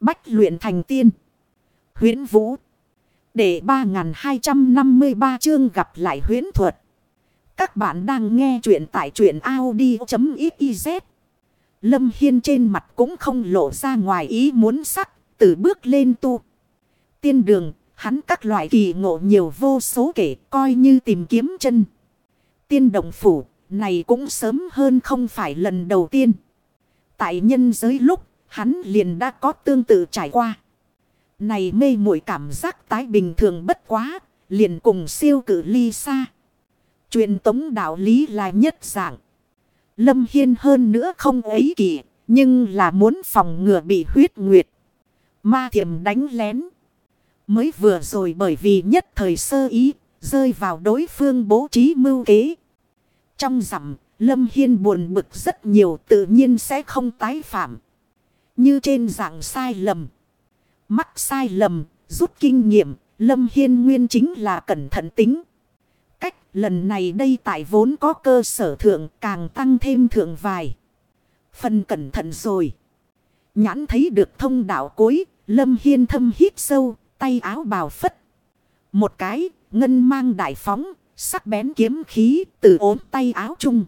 Bách luyện thành tiên. huyễn Vũ. Để 3253 chương gặp lại huyễn thuật. Các bạn đang nghe truyện tại truyện Audi.xyz. Lâm Hiên trên mặt cũng không lộ ra ngoài ý muốn sắc. Từ bước lên tu. Tiên đường, hắn các loại kỳ ngộ nhiều vô số kể coi như tìm kiếm chân. Tiên động phủ, này cũng sớm hơn không phải lần đầu tiên. Tại nhân giới lúc, hắn liền đã có tương tự trải qua. Này mê muội cảm giác tái bình thường bất quá, liền cùng siêu cử ly xa. Truyền tống đạo lý là nhất dạng. Lâm Hiên hơn nữa không ấy kỳ, nhưng là muốn phòng ngừa bị huyết nguyệt. Ma thiểm đánh lén. Mới vừa rồi bởi vì nhất thời sơ ý, rơi vào đối phương bố trí mưu kế. Trong rằm, Lâm Hiên buồn bực rất nhiều tự nhiên sẽ không tái phạm. Như trên dạng sai lầm. Mắc sai lầm, rút kinh nghiệm, Lâm Hiên nguyên chính là cẩn thận tính. Cách lần này đây tại vốn có cơ sở thượng càng tăng thêm thượng vài. Phần cẩn thận rồi. Nhãn thấy được thông đạo cuối, Lâm Hiên thâm hít sâu, tay áo bào phất. Một cái, ngân mang đại phóng, sắc bén kiếm khí từ ốm tay áo chung.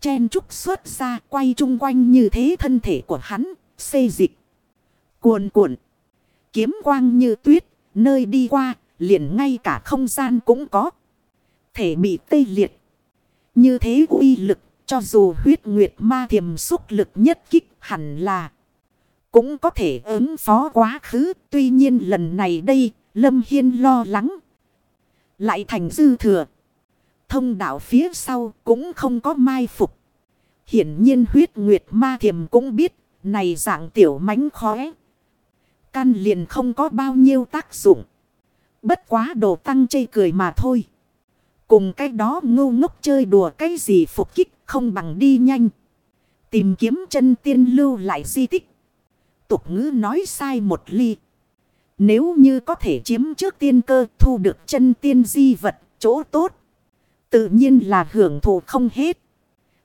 Chen trúc xuất ra quay chung quanh như thế thân thể của hắn, xê dịch. Cuồn cuộn. Kiếm quang như tuyết, nơi đi qua, liền ngay cả không gian cũng có. Thể bị tê liệt. Như thế uy lực, cho dù huyết nguyệt ma thiềm xúc lực nhất kích hẳn là. Cũng có thể ứng phó quá khứ. Tuy nhiên lần này đây, Lâm Hiên lo lắng. Lại thành dư thừa. Thông đạo phía sau cũng không có mai phục. Hiển nhiên huyết nguyệt ma thiềm cũng biết. Này dạng tiểu mánh khóe. Căn liền không có bao nhiêu tác dụng. Bất quá đồ tăng chây cười mà thôi. Cùng cái đó ngu ngốc chơi đùa cái gì phục kích không bằng đi nhanh. Tìm kiếm chân tiên lưu lại di tích tục ngữ nói sai một ly. Nếu như có thể chiếm trước tiên cơ thu được chân tiên di vật, chỗ tốt. Tự nhiên là hưởng thụ không hết.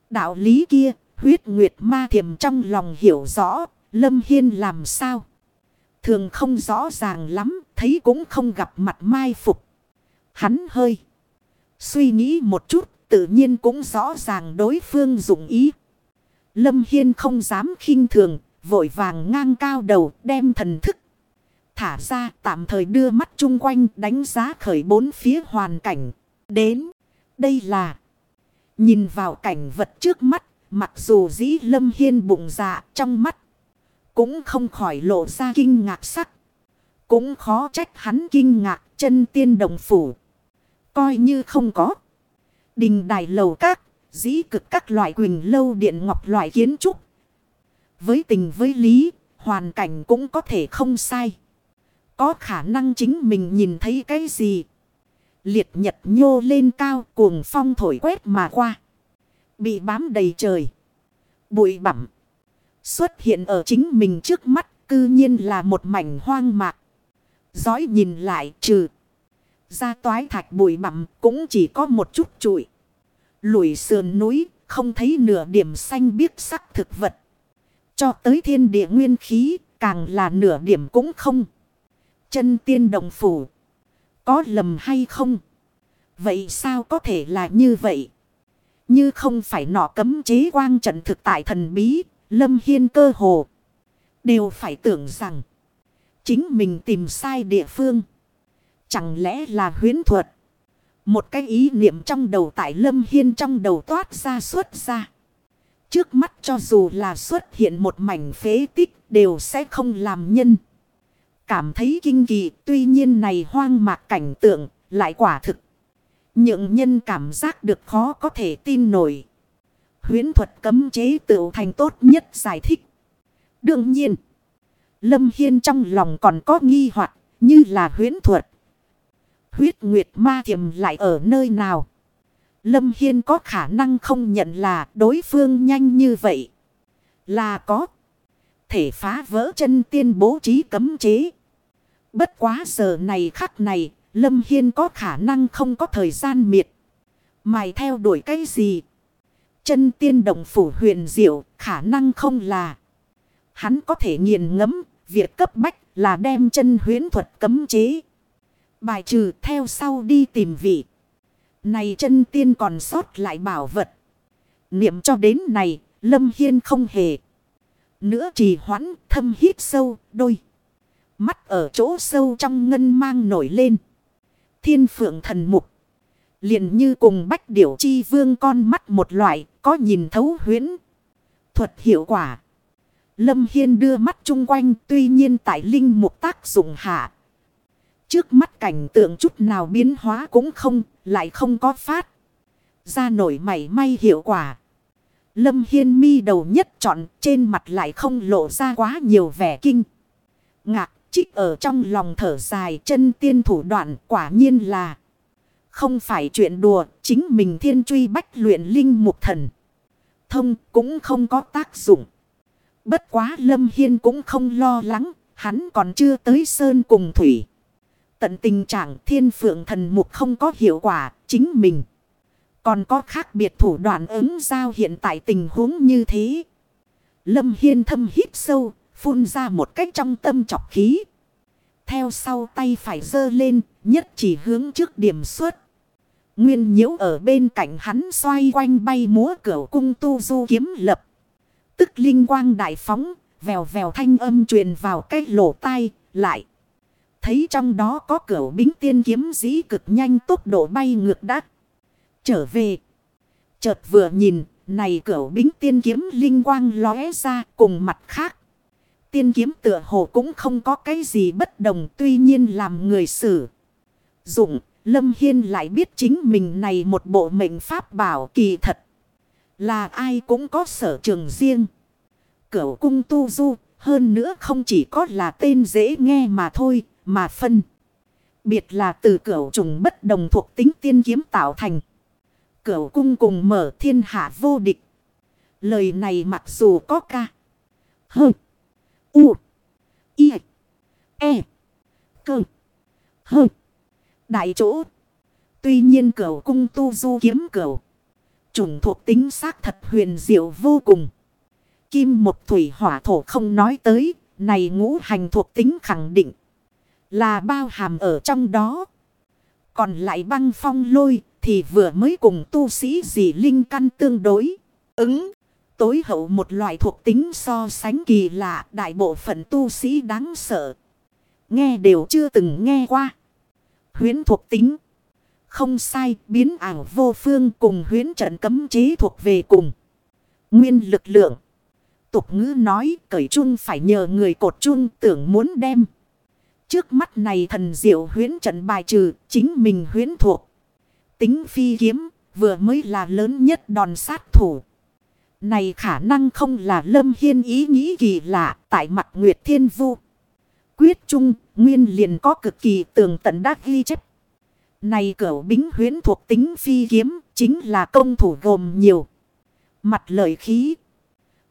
Đạo lý kia, huyết nguyệt ma Thiểm trong lòng hiểu rõ, Lâm Hiên làm sao. Thường không rõ ràng lắm, thấy cũng không gặp mặt mai phục. Hắn hơi. Suy nghĩ một chút, tự nhiên cũng rõ ràng đối phương dụng ý. Lâm Hiên không dám khinh thường, vội vàng ngang cao đầu đem thần thức. Thả ra tạm thời đưa mắt chung quanh đánh giá khởi bốn phía hoàn cảnh. Đến, đây là nhìn vào cảnh vật trước mắt, mặc dù dĩ lâm hiên bụng dạ trong mắt. Cũng không khỏi lộ ra kinh ngạc sắc. Cũng khó trách hắn kinh ngạc chân tiên đồng phủ. Coi như không có. Đình đài lầu các, dĩ cực các loại quỳnh lâu điện ngọc loại kiến trúc với tình với lý, hoàn cảnh cũng có thể không sai. Có khả năng chính mình nhìn thấy cái gì. Liệt nhật nhô lên cao cuồng phong thổi quét mà qua. Bị bám đầy trời. Bụi bặm Xuất hiện ở chính mình trước mắt cư nhiên là một mảnh hoang mạc. Giói nhìn lại trừ. Ra toái thạch bụi bặm cũng chỉ có một chút trụi. Lùi sườn núi không thấy nửa điểm xanh biếc sắc thực vật. Cho tới thiên địa nguyên khí, càng là nửa điểm cũng không. Chân tiên đồng phủ. Có lầm hay không? Vậy sao có thể là như vậy? Như không phải nọ cấm chế quang trận thực tại thần bí, lâm hiên cơ hồ. Đều phải tưởng rằng, chính mình tìm sai địa phương. Chẳng lẽ là huyến thuật? Một cái ý niệm trong đầu tại lâm hiên trong đầu toát ra xuất ra. Trước mắt cho dù là xuất hiện một mảnh phế tích đều sẽ không làm nhân. Cảm thấy kinh kỳ tuy nhiên này hoang mạc cảnh tượng lại quả thực. Những nhân cảm giác được khó có thể tin nổi. Huyến thuật cấm chế tự thành tốt nhất giải thích. Đương nhiên. Lâm Hiên trong lòng còn có nghi hoặc như là huyến thuật. Huyết Nguyệt Ma Thiềm lại ở nơi nào? Lâm Hiên có khả năng không nhận là đối phương nhanh như vậy. Là có. Thể phá vỡ chân tiên bố trí cấm chế. Bất quá giờ này khắc này, Lâm Hiên có khả năng không có thời gian miệt. Mày theo đuổi cái gì? Chân tiên đồng phủ huyền diệu, khả năng không là. Hắn có thể nghiền ngẫm Việc cấp bách là đem chân huyến thuật cấm chế. Bài trừ theo sau đi tìm vị. Này chân tiên còn sót lại bảo vật. Niệm cho đến này, Lâm Hiên không hề. Nữa trì hoãn, thâm hít sâu, đôi. Mắt ở chỗ sâu trong ngân mang nổi lên. Thiên phượng thần mục. liền như cùng bách điểu chi vương con mắt một loại, có nhìn thấu huyễn Thuật hiệu quả. Lâm Hiên đưa mắt chung quanh tuy nhiên tại linh mục tác dụng hạ. Trước mắt cảnh tượng chút nào biến hóa cũng không, lại không có phát. Ra nổi mảy may hiệu quả. Lâm Hiên mi đầu nhất chọn trên mặt lại không lộ ra quá nhiều vẻ kinh. Ngạc trích ở trong lòng thở dài chân tiên thủ đoạn quả nhiên là. Không phải chuyện đùa chính mình thiên truy bách luyện linh mục thần. Thông cũng không có tác dụng. Bất quá Lâm Hiên cũng không lo lắng, hắn còn chưa tới sơn cùng thủy. Tận tình trạng thiên phượng thần mục không có hiệu quả, chính mình. Còn có khác biệt thủ đoạn ứng giao hiện tại tình huống như thế. Lâm Hiên thâm hít sâu, phun ra một cách trong tâm chọc khí. Theo sau tay phải dơ lên, nhất chỉ hướng trước điểm xuất. Nguyên nhiễu ở bên cạnh hắn xoay quanh bay múa cửa cung tu du kiếm lập. Tức linh quang đại phóng, vèo vèo thanh âm truyền vào cái lỗ tai, lại. Thấy trong đó có cửa bính tiên kiếm dĩ cực nhanh tốc độ bay ngược đắt. Trở về. Chợt vừa nhìn, này cửa bính tiên kiếm linh quang lóe ra cùng mặt khác. Tiên kiếm tựa hồ cũng không có cái gì bất đồng tuy nhiên làm người xử. Dụng, Lâm Hiên lại biết chính mình này một bộ mệnh pháp bảo kỳ thật. Là ai cũng có sở trường riêng. Cửu cung tu du, hơn nữa không chỉ có là tên dễ nghe mà thôi, mà phân. Biệt là từ cửu trùng bất đồng thuộc tính tiên kiếm tạo thành. Cửu cung cùng mở thiên hạ vô địch. Lời này mặc dù có ca. Hừm. U. I. E. Cơ. Hơ. Đại chỗ. Tuy nhiên cửu cung tu du kiếm cửu. Chủng thuộc tính xác thật huyền diệu vô cùng. Kim một thủy hỏa thổ không nói tới. Này ngũ hành thuộc tính khẳng định. Là bao hàm ở trong đó. Còn lại băng phong lôi thì vừa mới cùng tu sĩ dị linh căn tương đối. Ứng. Tối hậu một loại thuộc tính so sánh kỳ lạ, đại bộ phận tu sĩ đáng sợ. Nghe đều chưa từng nghe qua. Huyến thuộc tính. Không sai, biến ảo vô phương cùng huyến trận cấm chế thuộc về cùng. Nguyên lực lượng. Tục ngữ nói, cởi chung phải nhờ người cột chung tưởng muốn đem. Trước mắt này thần diệu huyến trận bài trừ, chính mình huyến thuộc. Tính phi kiếm, vừa mới là lớn nhất đòn sát thủ. Này khả năng không là lâm hiên ý nghĩ kỳ lạ tại mặt Nguyệt Thiên Vu. Quyết chung, nguyên liền có cực kỳ tường tận đắc ghi chép. Này cửu bính huyến thuộc tính phi kiếm, chính là công thủ gồm nhiều. Mặt lợi khí.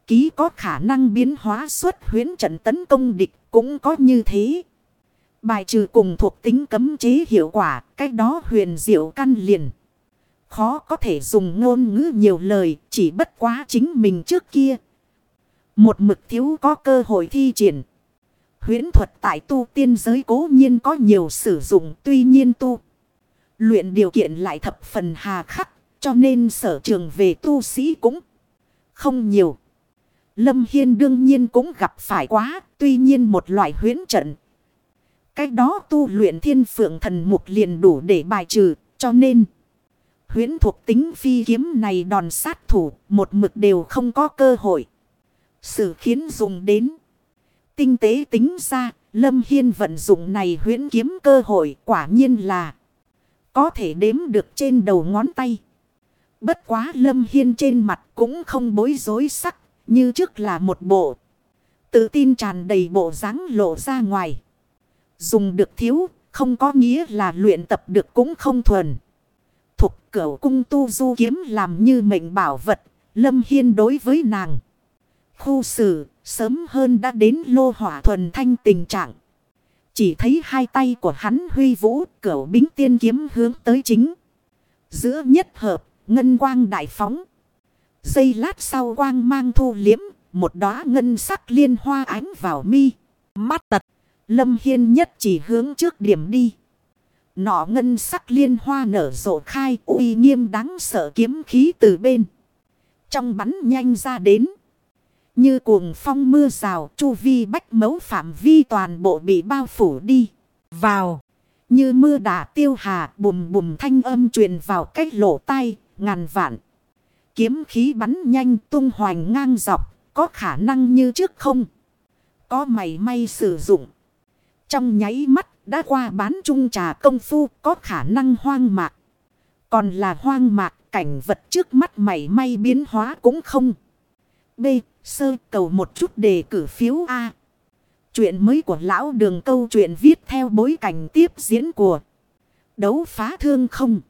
Ký có khả năng biến hóa xuất huyến trận tấn công địch cũng có như thế. Bài trừ cùng thuộc tính cấm chế hiệu quả, cách đó huyền diệu căn liền. Khó có thể dùng ngôn ngữ nhiều lời, chỉ bất quá chính mình trước kia. Một mực thiếu có cơ hội thi triển. Huyễn thuật tại tu tiên giới cố nhiên có nhiều sử dụng, tuy nhiên tu. Luyện điều kiện lại thập phần hà khắc, cho nên sở trường về tu sĩ cũng không nhiều. Lâm Hiên đương nhiên cũng gặp phải quá, tuy nhiên một loại huyễn trận. Cách đó tu luyện thiên phượng thần mục liền đủ để bài trừ, cho nên huyễn thuộc tính phi kiếm này đòn sát thủ, một mực đều không có cơ hội. Sự khiến dùng đến. Tinh tế tính ra, Lâm Hiên vận dụng này huyễn kiếm cơ hội quả nhiên là có thể đếm được trên đầu ngón tay. Bất quá Lâm Hiên trên mặt cũng không bối rối sắc, như trước là một bộ. Tự tin tràn đầy bộ dáng lộ ra ngoài. Dùng được thiếu, không có nghĩa là luyện tập được cũng không thuần. Cửu cung tu du kiếm làm như mệnh bảo vật, lâm hiên đối với nàng. Khu xử, sớm hơn đã đến lô hỏa thuần thanh tình trạng. Chỉ thấy hai tay của hắn huy vũ, cửu bính tiên kiếm hướng tới chính. Giữa nhất hợp, ngân quang đại phóng. Giây lát sau quang mang thu liếm, một đóa ngân sắc liên hoa ánh vào mi Mắt tật. Lâm Hiên nhất chỉ hướng trước điểm đi. Nọ ngân sắc liên hoa nở rộ khai uy nghiêm đáng sợ kiếm khí từ bên. Trong bắn nhanh ra đến. Như cuồng phong mưa rào, chu vi bách mấu phạm vi toàn bộ bị bao phủ đi. Vào. Như mưa đả tiêu hà, bùm bùm thanh âm truyền vào cách lỗ tai, ngàn vạn. Kiếm khí bắn nhanh tung hoành ngang dọc, có khả năng như trước không. Có mày may sử dụng. Trong nháy mắt đã qua bán trung trà công phu, có khả năng hoang mạc. Còn là hoang mạc, cảnh vật trước mắt mày may biến hóa cũng không. B. Sơ, cầu một chút đề cử phiếu A. Chuyện mới của lão đường câu chuyện viết theo bối cảnh tiếp diễn của đấu phá thương không.